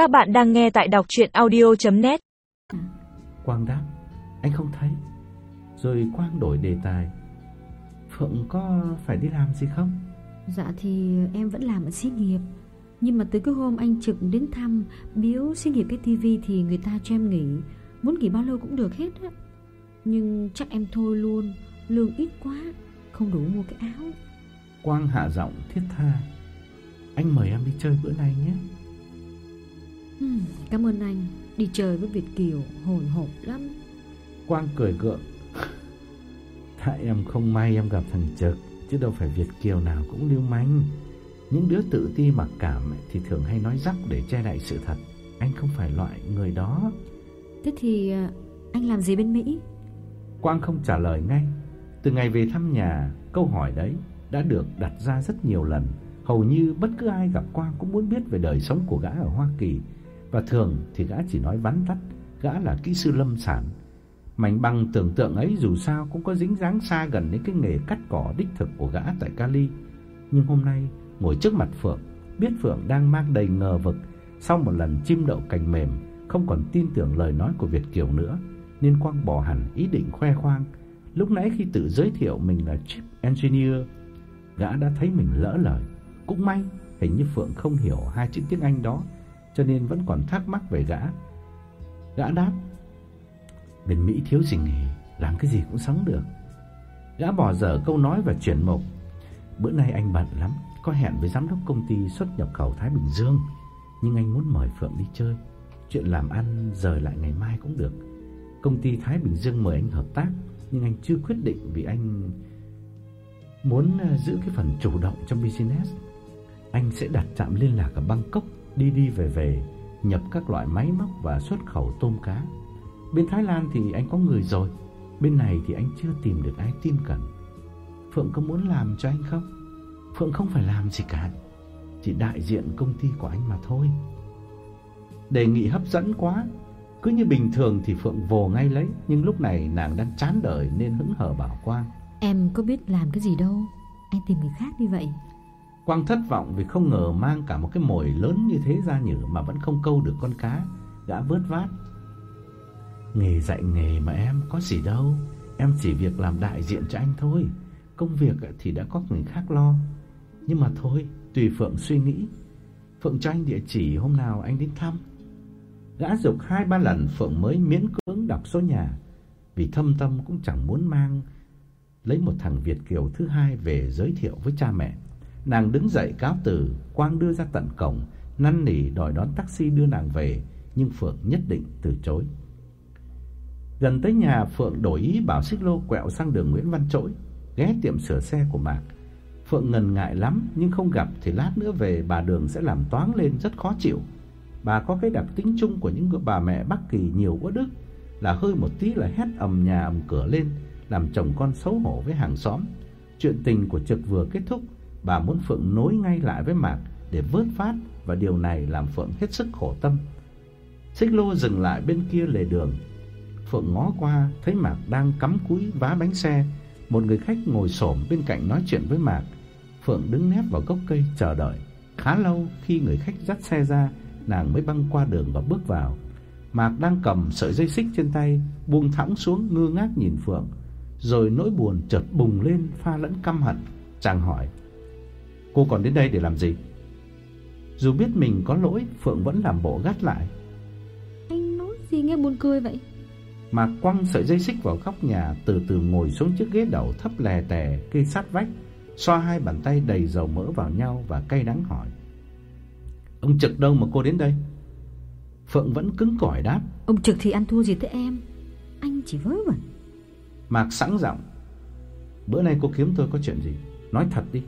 Các bạn đang nghe tại đọc audio net Quang đáp, anh không thấy. Rồi Quang đổi đề tài. Phượng có phải đi làm gì không? Dạ thì em vẫn làm ở xí nghiệp Nhưng mà từ cái hôm anh Trực đến thăm Biếu xí nghiệp cái tivi thì người ta cho em nghỉ Muốn nghỉ bao lâu cũng được hết á Nhưng chắc em thôi luôn Lương ít quá Không đủ mua cái áo Quang hạ giọng thiết tha. Anh mời em đi chơi bữa nay nhé. Ừm, Cảm ơn anh Đi chơi với Việt Kiều hồi hộp lắm Quang cười gượng. Tại em không may em gặp thằng Trực, chứ đâu phải Việt kiều nào cũng lưu manh. Những đứa tự ti mặc cảm thì thường hay nói rắc để che đậy sự thật. Anh không phải loại người đó. Thế thì à, anh làm gì bên Mỹ? Quang không trả lời ngay. Từ ngày về thăm nhà, câu hỏi đấy đã được đặt ra rất nhiều lần. Hầu như bất cứ ai gặp Quang cũng muốn biết về đời sống của gã ở Hoa Kỳ. Và thường thì gã chỉ nói vắn tắt, gã là kỹ sư lâm sản. Mảnh bằng tưởng tượng ấy dù sao cũng có dính dáng xa gần đến cái nghề cắt cỏ đích thực của gã tại Cali. Nhưng hôm nay, ngồi trước mặt Phượng, biết Phượng đang mang đầy ngờ vực sau một lần chim đậu cành mềm, không còn tin tưởng lời nói của Việt Kiều nữa, nên Quang bỏ hẳn ý định khoe khoang. Lúc nãy khi tự giới thiệu mình là chip engineer, gã đã thấy mình lỡ lời. Cũng may, hình như Phượng không hiểu hai chữ tiếng Anh đó, cho nên vẫn còn thắc mắc về gã. Gã đáp: Bên Mỹ thiếu gì nghề, làm cái gì cũng sống được. Gã bỏ dở câu nói và chuyển mục. Bữa nay anh bận lắm, có hẹn với giám đốc công ty xuất nhập khẩu Thái Bình Dương, nhưng anh muốn mời Phượng đi chơi. Chuyện làm ăn rời lại ngày mai cũng được. Công ty Thái Bình Dương mời anh hợp tác, nhưng anh chưa quyết định vì anh muốn ờ, giữ cái phần chủ động trong business. Anh sẽ đặt trạm liên lạc ở Bangkok, đi đi về về, nhập các loại máy móc và xuất khẩu tôm cá. Bên Thái Lan thì anh có người rồi, bên này thì anh chưa tìm được ai tin cẩn. Phượng có muốn làm cho anh không? Phượng không phải làm gì cả, chỉ đại diện công ty của anh mà thôi. Đề nghị hấp dẫn quá, cứ như bình thường thì Phượng vồ ngay lấy, nhưng lúc này nàng đang chán đời nên hững hờ bảo Quang. Em có biết làm cái gì đâu Anh tìm người khác đi vậy Quang thất vọng vì không ngờ mang cả một cái mồi lớn như thế ra nhử mà vẫn không câu được con cá, gã vớt vát. Nghề dạy nghề mà em có gì đâu, em chỉ việc làm đại diện cho anh thôi. Công việc thì đã có người khác lo. Nhưng mà thôi, tùy Phượng suy nghĩ. Phượng cho anh địa chỉ hôm nào anh đến thăm. Gã dục hai ba lần Phượng mới miễn cưỡng đọc số nhà, vì thâm tâm cũng chẳng muốn mang lấy một thằng Việt kiều thứ hai về giới thiệu với cha mẹ. Nàng đứng dậy cáo từ, Quang đưa ra tận cổng, năn nỉ đòi đón taxi đưa nàng về, nhưng Phượng nhất định từ chối. Gần tới nhà, Phượng đổi ý bảo xích lô quẹo sang đường Nguyễn Văn Trỗi, ghé tiệm sửa xe của Mạc. Phượng ngần ngại lắm, nhưng không gặp thì lát nữa về bà Đường sẽ làm toáng lên rất khó chịu. Bà có cái đặc tính chung của những bà mẹ Bắc Kỳ nhiều quá đức là hơi một tí là hét ầm nhà ầm cửa lên, làm chồng con xấu hổ với hàng xóm. Chuyện tình của Trực vừa kết thúc, bà muốn Phượng nối ngay lại với Mạc để vớt phát và điều này làm Phượng hết sức khổ tâm. Xích lô dừng lại bên kia lề đường. Phượng ngó qua thấy Mạc đang cắm cúi vá bánh xe, một người khách ngồi xổm bên cạnh nói chuyện với Mạc. Phượng đứng nép vào gốc cây chờ đợi. Khá lâu khi người khách dắt xe ra, nàng mới băng qua đường và bước vào. Mạc đang cầm sợi dây xích trên tay, buông thõng xuống ngơ ngác nhìn Phượng, rồi nỗi buồn chợt bùng lên pha lẫn căm hận. Chàng hỏi: "Cô còn đến đây để làm gì?" Dù biết mình có lỗi, Phượng vẫn làm bộ gắt lại. Anh nói gì nghe buồn cười vậy Mạc quăng sợi dây xích vào góc nhà, từ từ ngồi xuống chiếc ghế đầu thấp lè tè kê sát vách, xoa hai bàn tay đầy dầu mỡ vào nhau và cay đắng hỏi: "Ông Trực đâu mà cô đến đây?" Phượng vẫn cứng cỏi đáp: Ông Trực thì ăn thua gì tới em Anh chỉ vớ vẩn Mạc sẵn giọng: "Bữa nay cô kiếm tôi có chuyện gì? Nói thật đi."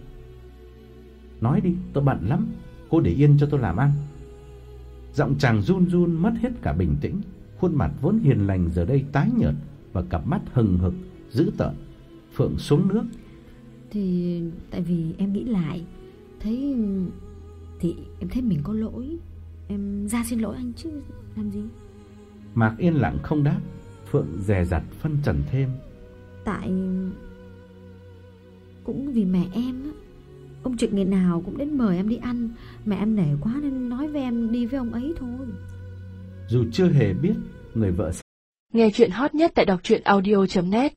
"Nói đi, tôi bận lắm, cô để yên cho tôi làm ăn." Giọng chàng run run mất hết cả bình tĩnh, khuôn mặt vốn hiền lành giờ đây tái nhợt và cặp mắt hừng hực dữ tợn. Phượng xuống nước, Thì tại vì em nghĩ lại Thấy Thì em thấy mình có lỗi Em ra xin lỗi anh chứ Làm gì Mạc yên lặng không đáp. Phượng dè dặt phân trần thêm. Tại Cũng vì mẹ em á Ông Trực ngày nào cũng đến mời em đi ăn. Mà em nể quá nên nói với em đi với ông ấy thôi. Dù chưa hề biết người vợ Nghe chuyện hot nhất tại đọc truyện audio.net